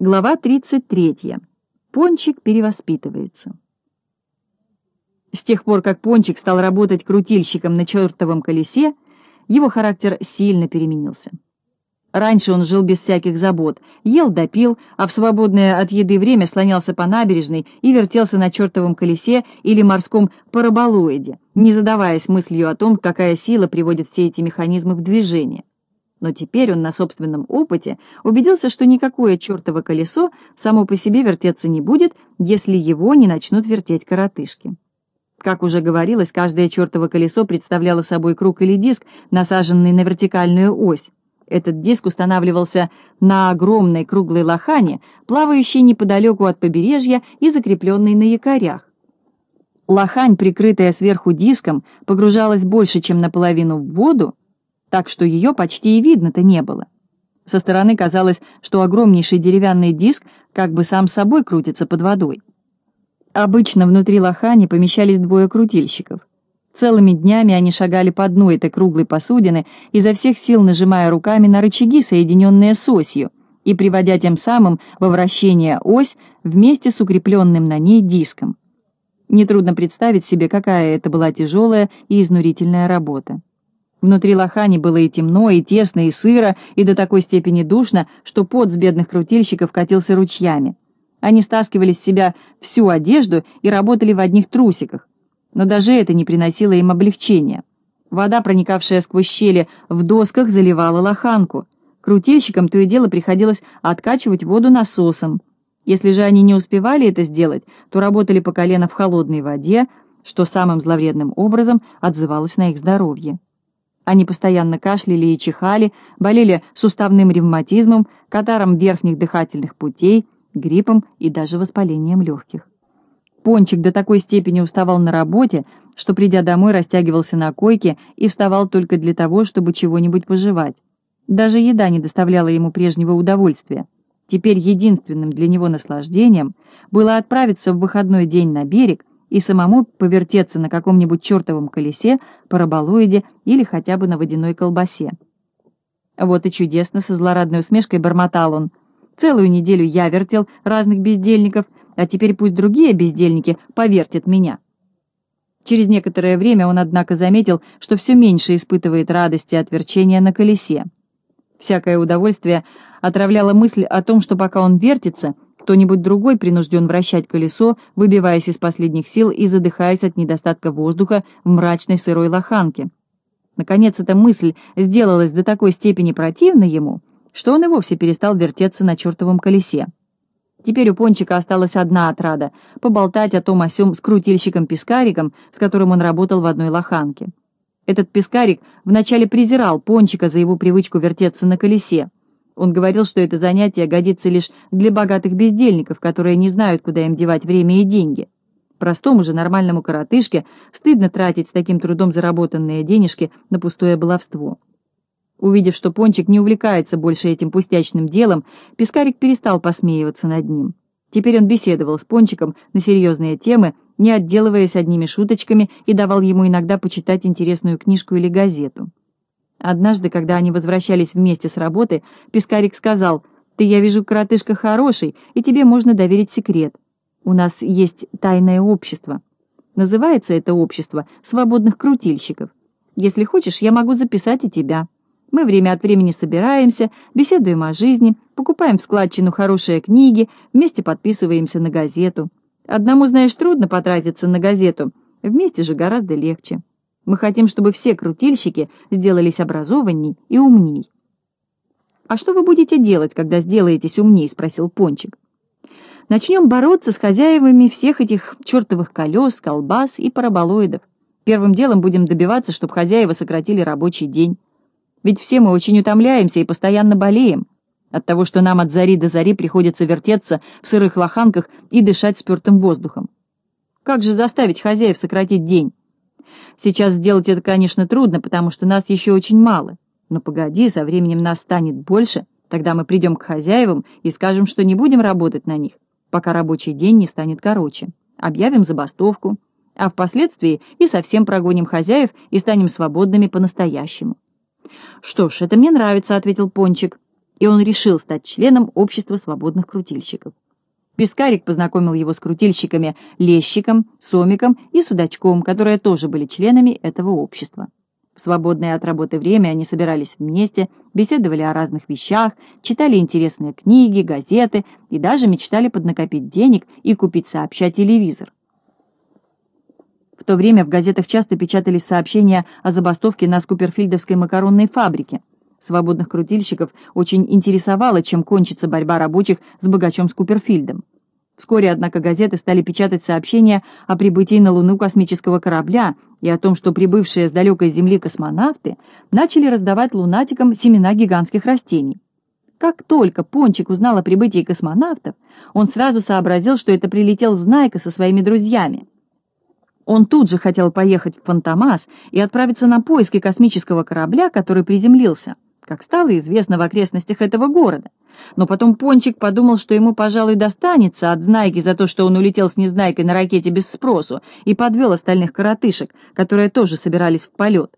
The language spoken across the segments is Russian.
Глава 33. Пончик перевоспитывается. С тех пор, как Пончик стал работать крутильщиком на чертовом колесе, его характер сильно переменился. Раньше он жил без всяких забот, ел допил, а в свободное от еды время слонялся по набережной и вертелся на чертовом колесе или морском параболоиде, не задаваясь мыслью о том, какая сила приводит все эти механизмы в движение. Но теперь он на собственном опыте убедился, что никакое чертово колесо само по себе вертеться не будет, если его не начнут вертеть коротышки. Как уже говорилось, каждое чертово колесо представляло собой круг или диск, насаженный на вертикальную ось. Этот диск устанавливался на огромной круглой лохане, плавающей неподалеку от побережья и закрепленной на якорях. Лохань, прикрытая сверху диском, погружалась больше, чем наполовину в воду, так что ее почти и видно-то не было. Со стороны казалось, что огромнейший деревянный диск как бы сам собой крутится под водой. Обычно внутри лохани помещались двое крутильщиков. Целыми днями они шагали по дну этой круглой посудины, изо всех сил нажимая руками на рычаги, соединенные с осью, и приводя тем самым во вращение ось вместе с укрепленным на ней диском. Нетрудно представить себе, какая это была тяжелая и изнурительная работа. Внутри лохани было и темно, и тесно, и сыро, и до такой степени душно, что пот с бедных крутильщиков катился ручьями. Они стаскивали с себя всю одежду и работали в одних трусиках. Но даже это не приносило им облегчения. Вода, проникавшая сквозь щели в досках, заливала лоханку. Крутильщикам то и дело приходилось откачивать воду насосом. Если же они не успевали это сделать, то работали по колено в холодной воде, что самым зловредным образом отзывалось на их здоровье. Они постоянно кашляли и чихали, болели суставным ревматизмом, катаром верхних дыхательных путей, гриппом и даже воспалением легких. Пончик до такой степени уставал на работе, что, придя домой, растягивался на койке и вставал только для того, чтобы чего-нибудь пожевать. Даже еда не доставляла ему прежнего удовольствия. Теперь единственным для него наслаждением было отправиться в выходной день на берег и самому повертеться на каком-нибудь чертовом колесе, параболоиде или хотя бы на водяной колбасе. Вот и чудесно, со злорадной усмешкой бормотал он. Целую неделю я вертел разных бездельников, а теперь пусть другие бездельники повертят меня. Через некоторое время он, однако, заметил, что все меньше испытывает радости от верчения на колесе. Всякое удовольствие отравляло мысль о том, что пока он вертится — кто-нибудь другой принужден вращать колесо, выбиваясь из последних сил и задыхаясь от недостатка воздуха в мрачной сырой лоханке. Наконец, эта мысль сделалась до такой степени противной ему, что он и вовсе перестал вертеться на чертовом колесе. Теперь у Пончика осталась одна отрада — поболтать о том о сём с крутильщиком-пескариком, с которым он работал в одной лоханке. Этот пескарик вначале презирал Пончика за его привычку вертеться на колесе, он говорил, что это занятие годится лишь для богатых бездельников, которые не знают, куда им девать время и деньги. Простому же нормальному коротышке стыдно тратить с таким трудом заработанные денежки на пустое баловство. Увидев, что Пончик не увлекается больше этим пустячным делом, Пискарик перестал посмеиваться над ним. Теперь он беседовал с Пончиком на серьезные темы, не отделываясь одними шуточками и давал ему иногда почитать интересную книжку или газету. Однажды, когда они возвращались вместе с работы, Пискарик сказал, «Ты, я вижу, коротышка хороший, и тебе можно доверить секрет. У нас есть тайное общество. Называется это общество «Свободных крутильщиков». Если хочешь, я могу записать и тебя. Мы время от времени собираемся, беседуем о жизни, покупаем в складчину хорошие книги, вместе подписываемся на газету. Одному, знаешь, трудно потратиться на газету, вместе же гораздо легче». Мы хотим, чтобы все крутильщики сделались образованней и умней. «А что вы будете делать, когда сделаетесь умней?» — спросил Пончик. «Начнем бороться с хозяевами всех этих чертовых колес, колбас и параболоидов. Первым делом будем добиваться, чтобы хозяева сократили рабочий день. Ведь все мы очень утомляемся и постоянно болеем. От того, что нам от зари до зари приходится вертеться в сырых лоханках и дышать спертым воздухом. Как же заставить хозяев сократить день? Сейчас сделать это, конечно, трудно, потому что нас еще очень мало. Но погоди, со временем нас станет больше, тогда мы придем к хозяевам и скажем, что не будем работать на них, пока рабочий день не станет короче. Объявим забастовку, а впоследствии и совсем прогоним хозяев и станем свободными по-настоящему. «Что ж, это мне нравится», — ответил Пончик. и он решил стать членом общества свободных крутильщиков. Пискарик познакомил его с крутильщиками Лещиком, Сомиком и Судачком, которые тоже были членами этого общества. В свободное от работы время они собирались вместе, беседовали о разных вещах, читали интересные книги, газеты и даже мечтали поднакопить денег и купить сообща телевизор. В то время в газетах часто печатались сообщения о забастовке на Скуперфильдовской макаронной фабрике. Свободных крутильщиков очень интересовало, чем кончится борьба рабочих с богачом Скуперфильдом. Вскоре, однако, газеты стали печатать сообщения о прибытии на Луну космического корабля и о том, что прибывшие с далекой Земли космонавты начали раздавать лунатикам семена гигантских растений. Как только Пончик узнал о прибытии космонавтов, он сразу сообразил, что это прилетел Знайка со своими друзьями. Он тут же хотел поехать в Фантомас и отправиться на поиски космического корабля, который приземлился как стало известно в окрестностях этого города. Но потом Пончик подумал, что ему, пожалуй, достанется от Знайки за то, что он улетел с Незнайкой на ракете без спросу и подвел остальных коротышек, которые тоже собирались в полет.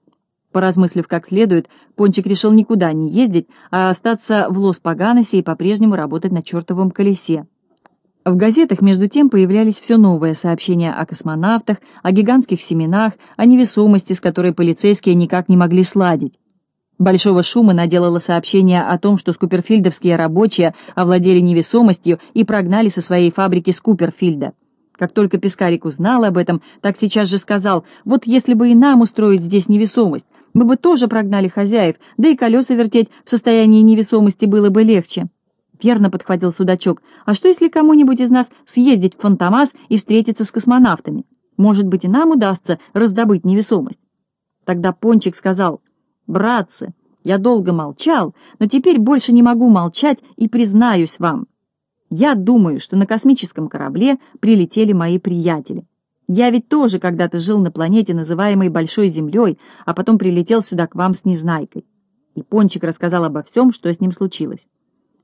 Поразмыслив как следует, Пончик решил никуда не ездить, а остаться в Лос-Паганосе и по-прежнему работать на чертовом колесе. В газетах, между тем, появлялись все новые сообщения о космонавтах, о гигантских семенах, о невесомости, с которой полицейские никак не могли сладить. Большого шума наделало сообщение о том, что скуперфильдовские рабочие овладели невесомостью и прогнали со своей фабрики Скуперфильда. Как только Пискарик узнал об этом, так сейчас же сказал, вот если бы и нам устроить здесь невесомость, мы бы тоже прогнали хозяев, да и колеса вертеть в состоянии невесомости было бы легче. Верно подхватил судачок. А что, если кому-нибудь из нас съездить в Фантомас и встретиться с космонавтами? Может быть, и нам удастся раздобыть невесомость? Тогда Пончик сказал, «Братцы, я долго молчал, но теперь больше не могу молчать и признаюсь вам. Я думаю, что на космическом корабле прилетели мои приятели. Я ведь тоже когда-то жил на планете, называемой Большой Землей, а потом прилетел сюда к вам с Незнайкой». И Пончик рассказал обо всем, что с ним случилось.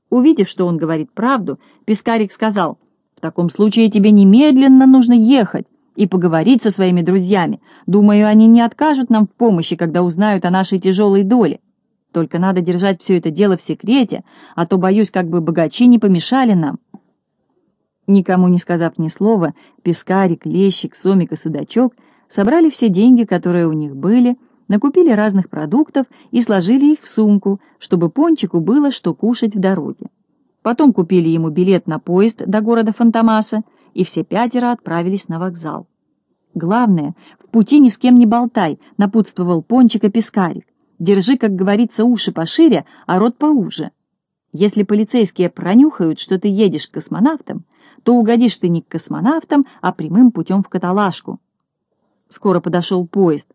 Увидев, что он говорит правду, Пискарик сказал, «В таком случае тебе немедленно нужно ехать и поговорить со своими друзьями. Думаю, они не откажут нам в помощи, когда узнают о нашей тяжелой доле. Только надо держать все это дело в секрете, а то, боюсь, как бы богачи не помешали нам». Никому не сказав ни слова, Пискарик, Лещик, Сомик и Судачок собрали все деньги, которые у них были, накупили разных продуктов и сложили их в сумку, чтобы Пончику было что кушать в дороге. Потом купили ему билет на поезд до города Фантомаса, и все пятеро отправились на вокзал. «Главное, в пути ни с кем не болтай», — напутствовал Пончика Пискарик. «Держи, как говорится, уши пошире, а рот поуже. Если полицейские пронюхают, что ты едешь к космонавтам, то угодишь ты не к космонавтам, а прямым путем в каталажку». Скоро подошел поезд.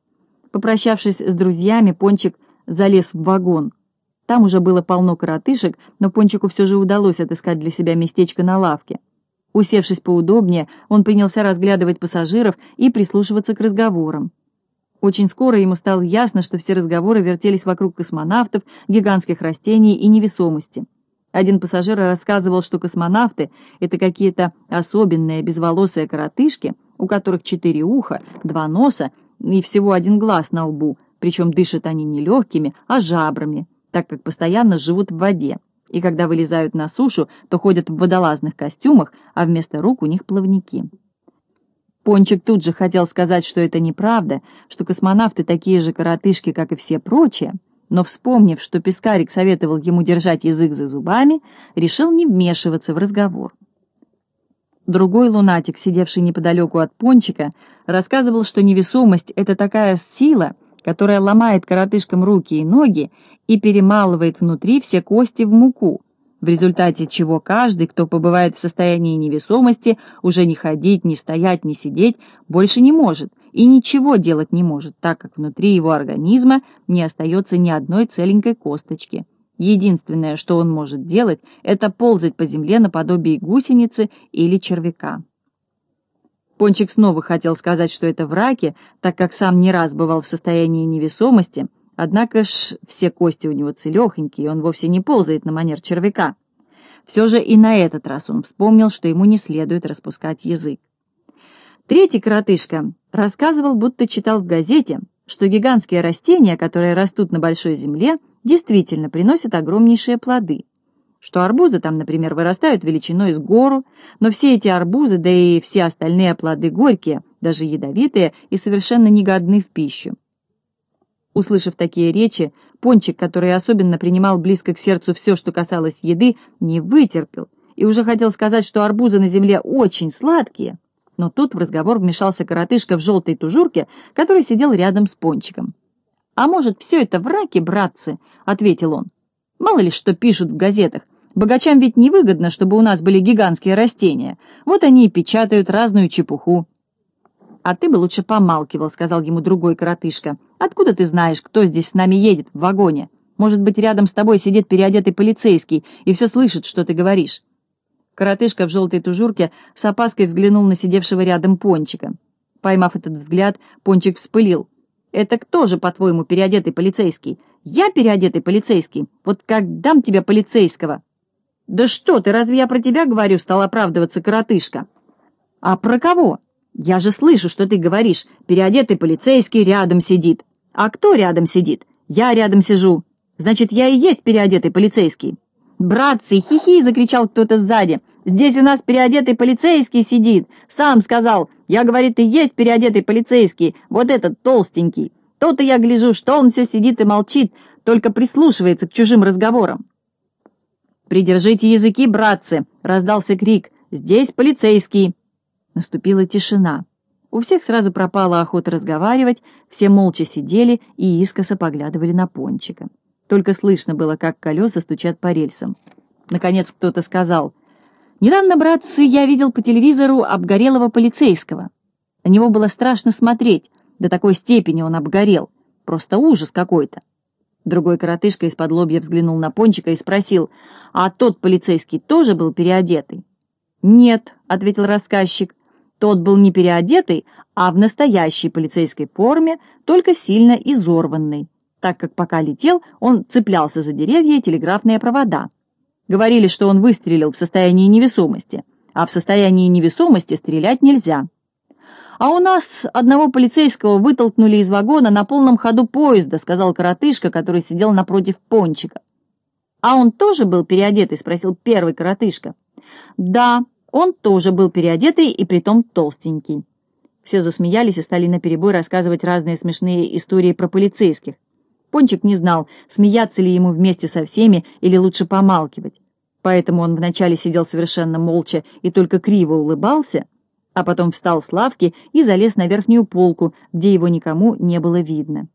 Попрощавшись с друзьями, Пончик залез в вагон. Там уже было полно коротышек, но Пончику все же удалось отыскать для себя местечко на лавке. Усевшись поудобнее, он принялся разглядывать пассажиров и прислушиваться к разговорам. Очень скоро ему стало ясно, что все разговоры вертелись вокруг космонавтов, гигантских растений и невесомости. Один пассажир рассказывал, что космонавты — это какие-то особенные безволосые коротышки, у которых четыре уха, два носа и всего один глаз на лбу, причем дышат они не легкими, а жабрами, так как постоянно живут в воде и когда вылезают на сушу, то ходят в водолазных костюмах, а вместо рук у них плавники. Пончик тут же хотел сказать, что это неправда, что космонавты такие же коротышки, как и все прочие, но, вспомнив, что Пискарик советовал ему держать язык за зубами, решил не вмешиваться в разговор. Другой лунатик, сидевший неподалеку от Пончика, рассказывал, что невесомость — это такая сила, которая ломает коротышкам руки и ноги и перемалывает внутри все кости в муку, в результате чего каждый, кто побывает в состоянии невесомости, уже не ходить, не стоять, не сидеть, больше не может и ничего делать не может, так как внутри его организма не остается ни одной целенькой косточки. Единственное, что он может делать, это ползать по земле наподобие гусеницы или червяка. Пончик снова хотел сказать, что это враки, так как сам не раз бывал в состоянии невесомости, однако ж все кости у него целехонькие, он вовсе не ползает на манер червяка. Все же и на этот раз он вспомнил, что ему не следует распускать язык. Третий коротышка рассказывал, будто читал в газете, что гигантские растения, которые растут на большой земле, действительно приносят огромнейшие плоды – что арбузы там, например, вырастают величиной с гору, но все эти арбузы, да и все остальные плоды горькие, даже ядовитые и совершенно негодны в пищу. Услышав такие речи, Пончик, который особенно принимал близко к сердцу все, что касалось еды, не вытерпел и уже хотел сказать, что арбузы на земле очень сладкие, но тут в разговор вмешался коротышка в желтой тужурке, который сидел рядом с Пончиком. «А может, все это враки, братцы?» — ответил он. «Мало ли что пишут в газетах. Богачам ведь невыгодно, чтобы у нас были гигантские растения. Вот они и печатают разную чепуху. «А ты бы лучше помалкивал», — сказал ему другой коротышка. «Откуда ты знаешь, кто здесь с нами едет в вагоне? Может быть, рядом с тобой сидит переодетый полицейский и все слышит, что ты говоришь». Коротышка в желтой тужурке с опаской взглянул на сидевшего рядом Пончика. Поймав этот взгляд, Пончик вспылил. «Это кто же, по-твоему, переодетый полицейский? Я переодетый полицейский? Вот как дам тебе полицейского?» «Да что ты, разве я про тебя говорю?» — стал оправдываться коротышка. «А про кого?» «Я же слышу, что ты говоришь. Переодетый полицейский рядом сидит». «А кто рядом сидит?» «Я рядом сижу». «Значит, я и есть переодетый полицейский». «Братцы, хихи!» — закричал кто-то сзади. «Здесь у нас переодетый полицейский сидит. Сам сказал. Я, говорит, и есть переодетый полицейский. Вот этот толстенький. То-то я гляжу, что он все сидит и молчит, только прислушивается к чужим разговорам». «Придержите языки, братцы!» — раздался крик. «Здесь полицейский!» Наступила тишина. У всех сразу пропала охота разговаривать, все молча сидели и искоса поглядывали на Пончика. Только слышно было, как колеса стучат по рельсам. Наконец кто-то сказал, «Недавно, братцы, я видел по телевизору обгорелого полицейского. На него было страшно смотреть, до такой степени он обгорел. Просто ужас какой-то». Другой коротышка из-под лобья взглянул на Пончика и спросил, «А тот полицейский тоже был переодетый?» «Нет», — ответил рассказчик, тот был не переодетый, а в настоящей полицейской форме, только сильно изорванный, так как пока летел, он цеплялся за деревья и телеграфные провода. Говорили, что он выстрелил в состоянии невесомости, а в состоянии невесомости стрелять нельзя. «А у нас одного полицейского вытолкнули из вагона на полном ходу поезда», сказал коротышка, который сидел напротив пончика. «А он тоже был переодетый?» — спросил первый коротышка. «Да, он тоже был переодетый и притом толстенький. Все засмеялись и стали наперебой рассказывать разные смешные истории про полицейских. Пончик не знал, смеяться ли ему вместе со всеми или лучше помалкивать. Поэтому он вначале сидел совершенно молча и только криво улыбался, а потом встал с лавки и залез на верхнюю полку, где его никому не было видно.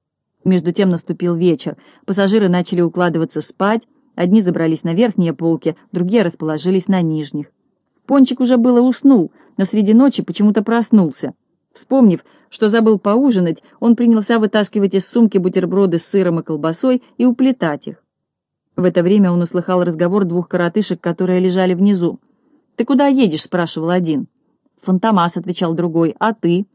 Между тем наступил вечер. Пассажиры начали укладываться спать, одни забрались на верхние полки, другие расположились на нижних. Пончик уже было уснул, но среди ночи почему-то проснулся. Вспомнив, что забыл поужинать, он принялся вытаскивать из сумки бутерброды с сыром и колбасой и уплетать их. В это время он услыхал разговор двух коротышек, которые лежали внизу. «Ты куда едешь?» — спрашивал один. «Фантомас», — отвечал другой. «А ты?»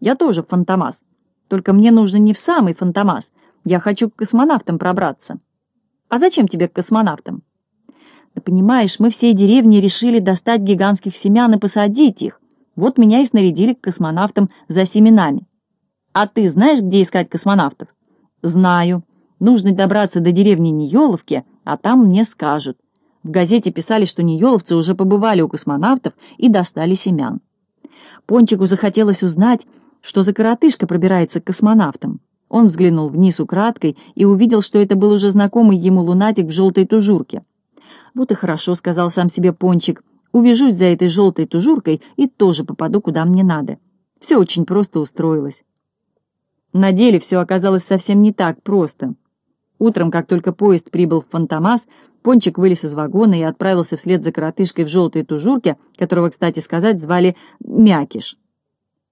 «Я тоже Фантомас. Только мне нужно не в самый Фантомас. Я хочу к космонавтам пробраться». «А зачем тебе к космонавтам?» Да понимаешь, мы всей деревни решили достать гигантских семян и посадить их. Вот меня и снарядили к космонавтам за семенами. А ты знаешь, где искать космонавтов? Знаю. Нужно добраться до деревни Ниеловки, а там мне скажут. В газете писали, что ниеловцы уже побывали у космонавтов и достали семян. Пончику захотелось узнать, что за коротышка пробирается к космонавтам. Он взглянул вниз украдкой и увидел, что это был уже знакомый ему лунатик в желтой тужурке. «Вот и хорошо», — сказал сам себе Пончик. «Увяжусь за этой желтой тужуркой и тоже попаду, куда мне надо». Все очень просто устроилось. На деле все оказалось совсем не так просто. Утром, как только поезд прибыл в Фантомас, Пончик вылез из вагона и отправился вслед за коротышкой в желтой тужурке, которого, кстати сказать, звали Мякиш.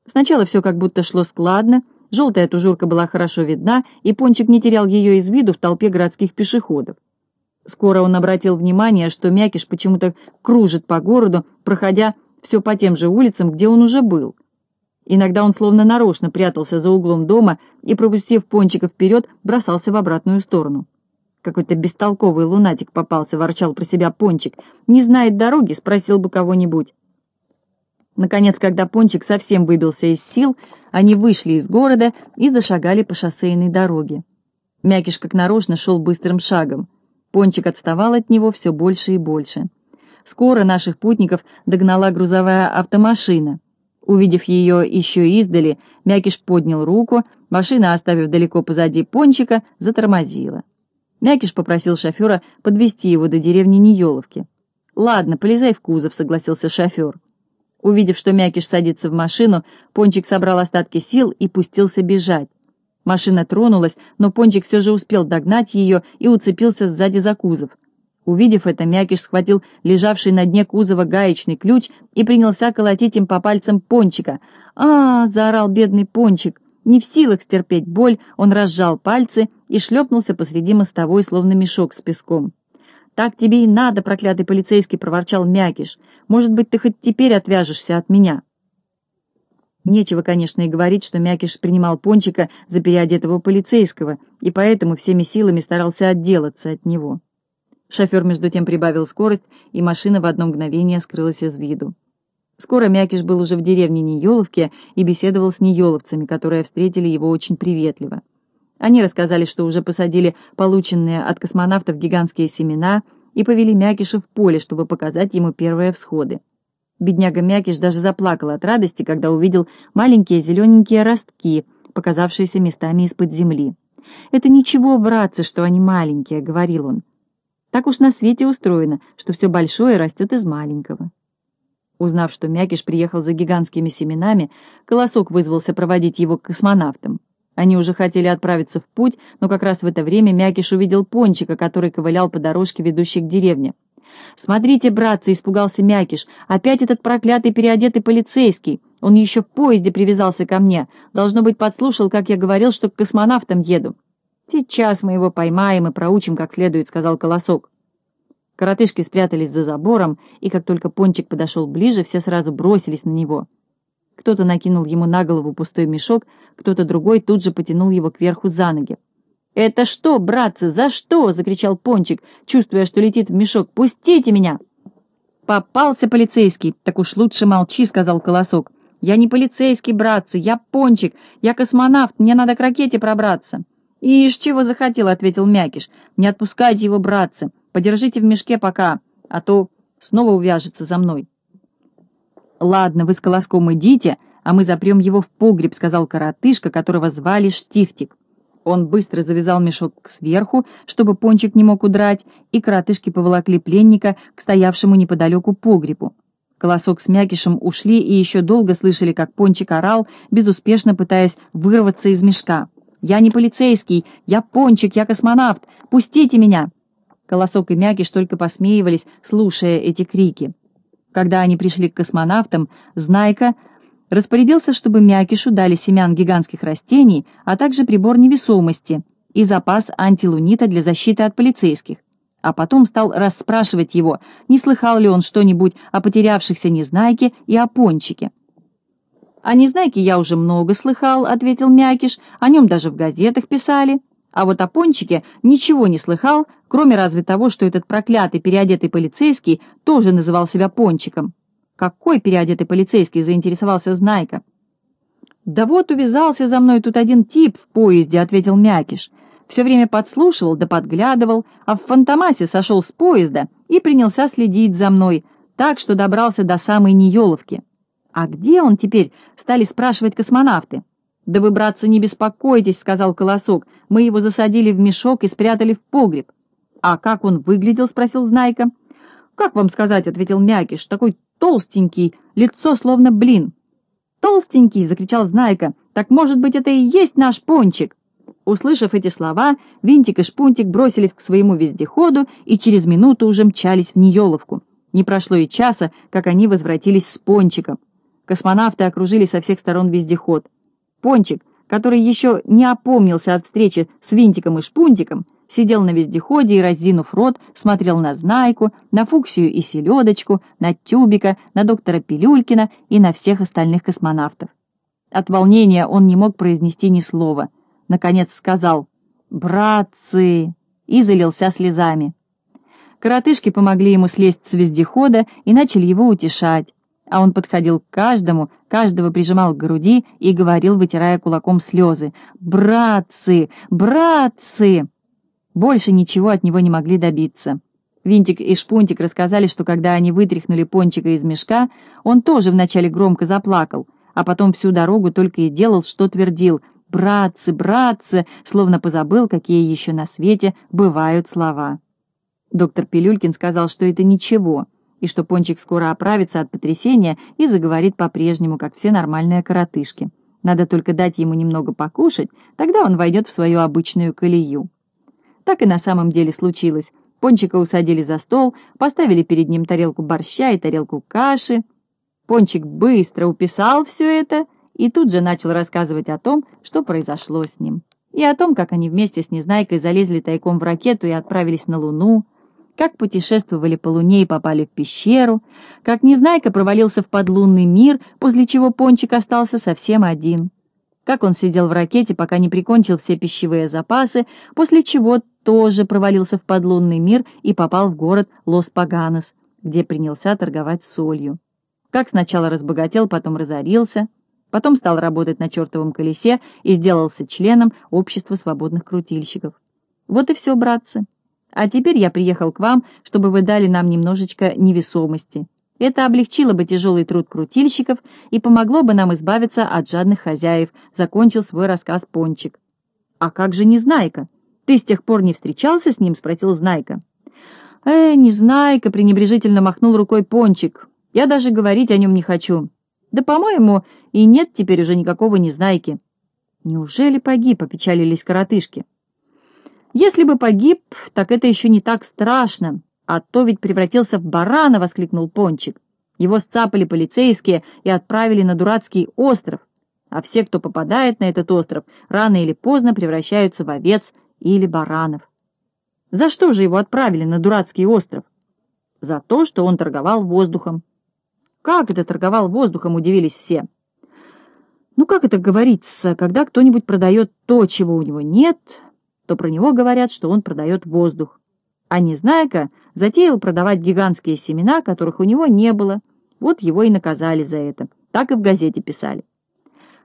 Сначала все как будто шло складно, желтая тужурка была хорошо видна, и Пончик не терял ее из виду в толпе городских пешеходов. Скоро он обратил внимание, что Мякиш почему-то кружит по городу, проходя все по тем же улицам, где он уже был. Иногда он словно нарочно прятался за углом дома и, пропустив Пончика вперед, бросался в обратную сторону. Какой-то бестолковый лунатик попался, ворчал про себя Пончик. Не знает дороги, спросил бы кого-нибудь. Наконец, когда Пончик совсем выбился из сил, они вышли из города и зашагали по шоссейной дороге. Мякиш как нарочно шел быстрым шагом. Пончик отставал от него все больше и больше. Скоро наших путников догнала грузовая автомашина. Увидев ее еще издали, Мякиш поднял руку, машина, оставив далеко позади Пончика, затормозила. Мякиш попросил шофера подвести его до деревни Ниеловки. «Ладно, полезай в кузов», — согласился шофер. Увидев, что Мякиш садится в машину, Пончик собрал остатки сил и пустился бежать. Машина тронулась, но Пончик все же успел догнать ее и уцепился сзади за кузов. Увидев это, Мякиш схватил лежавший на дне кузова гаечный ключ и принялся колотить им по пальцам Пончика. а, заорал бедный Пончик. Не в силах стерпеть боль, он разжал пальцы и шлепнулся посреди мостовой, словно мешок с песком. «Так тебе и надо, проклятый полицейский!» — проворчал Мякиш. «Может быть, ты хоть теперь отвяжешься от меня?» Нечего, конечно, и говорить, что Мякиш принимал Пончика за переодетого полицейского, и поэтому всеми силами старался отделаться от него. Шофер между тем прибавил скорость, и машина в одно мгновение скрылась из виду. Скоро Мякиш был уже в деревне Ниеловке и беседовал с ниеловцами, которые встретили его очень приветливо. Они рассказали, что уже посадили полученные от космонавтов гигантские семена и повели Мякиша в поле, чтобы показать ему первые всходы. Бедняга Мякиш даже заплакал от радости, когда увидел маленькие зелененькие ростки, показавшиеся местами из-под земли. «Это ничего, братцы, что они маленькие», — говорил он. «Так уж на свете устроено, что все большое растет из маленького». Узнав, что Мякиш приехал за гигантскими семенами, Колосок вызвался проводить его к космонавтам. Они уже хотели отправиться в путь, но как раз в это время Мякиш увидел Пончика, который ковылял по дорожке, ведущей к деревне. «Смотрите, братцы!» — испугался Мякиш. «Опять этот проклятый переодетый полицейский! Он еще в поезде привязался ко мне. Должно быть, подслушал, как я говорил, что к космонавтам еду». «Сейчас мы его поймаем и проучим как следует», — сказал Колосок. Коротышки спрятались за забором, и как только Пончик подошел ближе, все сразу бросились на него. Кто-то накинул ему на голову пустой мешок, кто-то другой тут же потянул его кверху за ноги. «Это что, братцы, за что?» — закричал Пончик, чувствуя, что летит в мешок. «Пустите меня!» «Попался полицейский!» «Так уж лучше молчи», — сказал Колосок. «Я не полицейский, братцы, я Пончик, я космонавт, мне надо к ракете пробраться». «Ишь, чего захотел», — ответил Мякиш. «Не отпускайте его, братцы, подержите в мешке пока, а то снова увяжется за мной». «Ладно, вы с Колоском идите, а мы запрем его в погреб», — сказал коротышка, которого звали Штифтик. Он быстро завязал мешок сверху, чтобы пончик не мог удрать, и коротышки поволокли пленника к стоявшему неподалеку погребу. Колосок с Мякишем ушли и еще долго слышали, как пончик орал, безуспешно пытаясь вырваться из мешка. «Я не полицейский! Я пончик! Я космонавт! Пустите меня!» Колосок и Мякиш только посмеивались, слушая эти крики. Когда они пришли к космонавтам, Знайка распорядился, чтобы Мякишу дали семян гигантских растений, а также прибор невесомости и запас антилунита для защиты от полицейских. А потом стал расспрашивать его, не слыхал ли он что-нибудь о потерявшихся Незнайке и о Пончике. «О Незнайке я уже много слыхал», — ответил Мякиш, «о нем даже в газетах писали». А вот о Пончике ничего не слыхал, кроме разве того, что этот проклятый переодетый полицейский тоже называл себя Пончиком. «Какой переодетый полицейский?» — заинтересовался Знайка. «Да вот увязался за мной тут один тип в поезде», — ответил Мякиш. «Все время подслушивал да подглядывал, а в Фантомасе сошел с поезда и принялся следить за мной, так что добрался до самой Ниеловки». «А где он теперь?» — стали спрашивать космонавты. «Да вы, братцы, не беспокойтесь», — сказал Колосок. «Мы его засадили в мешок и спрятали в погреб». «А как он выглядел?» — спросил Знайка. «Как вам сказать?» — ответил Мякиш. «Такой толстенький, лицо словно блин». «Толстенький!» — закричал Знайка. «Так, может быть, это и есть наш пончик?» Услышав эти слова, Винтик и Шпунтик бросились к своему вездеходу и через минуту уже мчались в Ниеловку. Не прошло и часа, как они возвратились с пончиком. Космонавты окружили со всех сторон вездеход. Пончик, который еще не опомнился от встречи с Винтиком и Шпунтиком, сидел на вездеходе и, раздинув рот, смотрел на Знайку, на Фуксию и Селедочку, на Тюбика, на доктора Пилюлькина и на всех остальных космонавтов. От волнения он не мог произнести ни слова. Наконец сказал «Братцы!» и залился слезами. Коротышки помогли ему слезть с вездехода и начали его утешать, а он подходил к каждому, каждого прижимал к груди и говорил, вытирая кулаком слезы «Братцы! Братцы!» Больше ничего от него не могли добиться. Винтик и Шпунтик рассказали, что когда они вытряхнули Пончика из мешка, он тоже вначале громко заплакал, а потом всю дорогу только и делал, что твердил «братцы, братцы», словно позабыл, какие еще на свете бывают слова. Доктор Пилюлькин сказал, что это ничего, и что Пончик скоро оправится от потрясения и заговорит по-прежнему, как все нормальные коротышки. Надо только дать ему немного покушать, тогда он войдет в свою обычную колею. Так и на самом деле случилось. Пончика усадили за стол, поставили перед ним тарелку борща и тарелку каши. Пончик быстро уписал все это и тут же начал рассказывать о том, что произошло с ним. И о том, как они вместе с Незнайкой залезли тайком в ракету и отправились на Луну, как путешествовали по Луне и попали в пещеру, как Незнайка провалился в подлунный мир, после чего Пончик остался совсем один, как он сидел в ракете, пока не прикончил все пищевые запасы, после чего тоже провалился в подлунный мир и попал в город Лос-Паганос, где принялся торговать солью. Как сначала разбогател, потом разорился, потом стал работать на чертовом колесе и сделался членом общества свободных крутильщиков. Вот и все, братцы. А теперь я приехал к вам, чтобы вы дали нам немножечко невесомости. Это облегчило бы тяжелый труд крутильщиков и помогло бы нам избавиться от жадных хозяев, закончил свой рассказ Пончик. А как же Незнайка? Ты с тех пор не встречался с ним? спросил Знайка. Э, Незнайка, пренебрежительно махнул рукой Пончик. Я даже говорить о нем не хочу. Да, по-моему, и нет теперь уже никакого Незнайки. Неужели погиб, опечалились коротышки? «Если бы погиб, так это еще не так страшно, а то ведь превратился в барана!» — воскликнул Пончик. Его сцапали полицейские и отправили на дурацкий остров, а все, кто попадает на этот остров, рано или поздно превращаются в овец или баранов. За что же его отправили на дурацкий остров? За то, что он торговал воздухом. «Как это торговал воздухом?» — удивились все. «Ну, как это говорится, когда кто-нибудь продает то, чего у него нет, то про него говорят, что он продает воздух. А Незнайка затеял продавать гигантские семена, которых у него не было. Вот его и наказали за это. Так и в газете писали.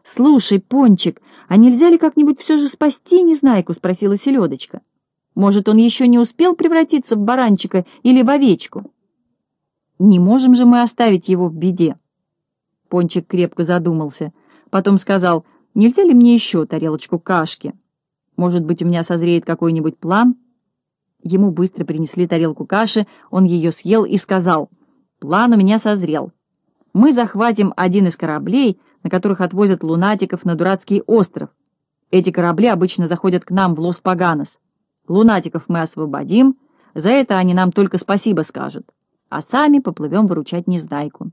«Слушай, Пончик, а нельзя ли как-нибудь все же спасти Незнайку?» — спросила Селедочка. «Может, он еще не успел превратиться в баранчика или в овечку?» «Не можем же мы оставить его в беде». Пончик крепко задумался. Потом сказал, «Нельзя ли мне еще тарелочку кашки?» Может быть, у меня созреет какой-нибудь план?» Ему быстро принесли тарелку каши, он ее съел и сказал, «План у меня созрел. Мы захватим один из кораблей, на которых отвозят лунатиков на дурацкий остров. Эти корабли обычно заходят к нам в Лос-Паганос. Лунатиков мы освободим, за это они нам только спасибо скажут, а сами поплывем выручать Незнайку».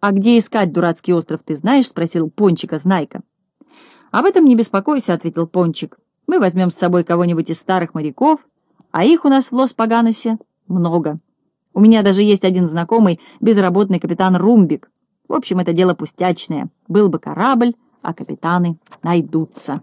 «А где искать дурацкий остров, ты знаешь?» — спросил Пончика Знайка. «Об этом не беспокойся», — ответил Пончик. Мы возьмем с собой кого-нибудь из старых моряков, а их у нас в Лос-Паганосе много. У меня даже есть один знакомый, безработный капитан Румбик. В общем, это дело пустячное. Был бы корабль, а капитаны найдутся.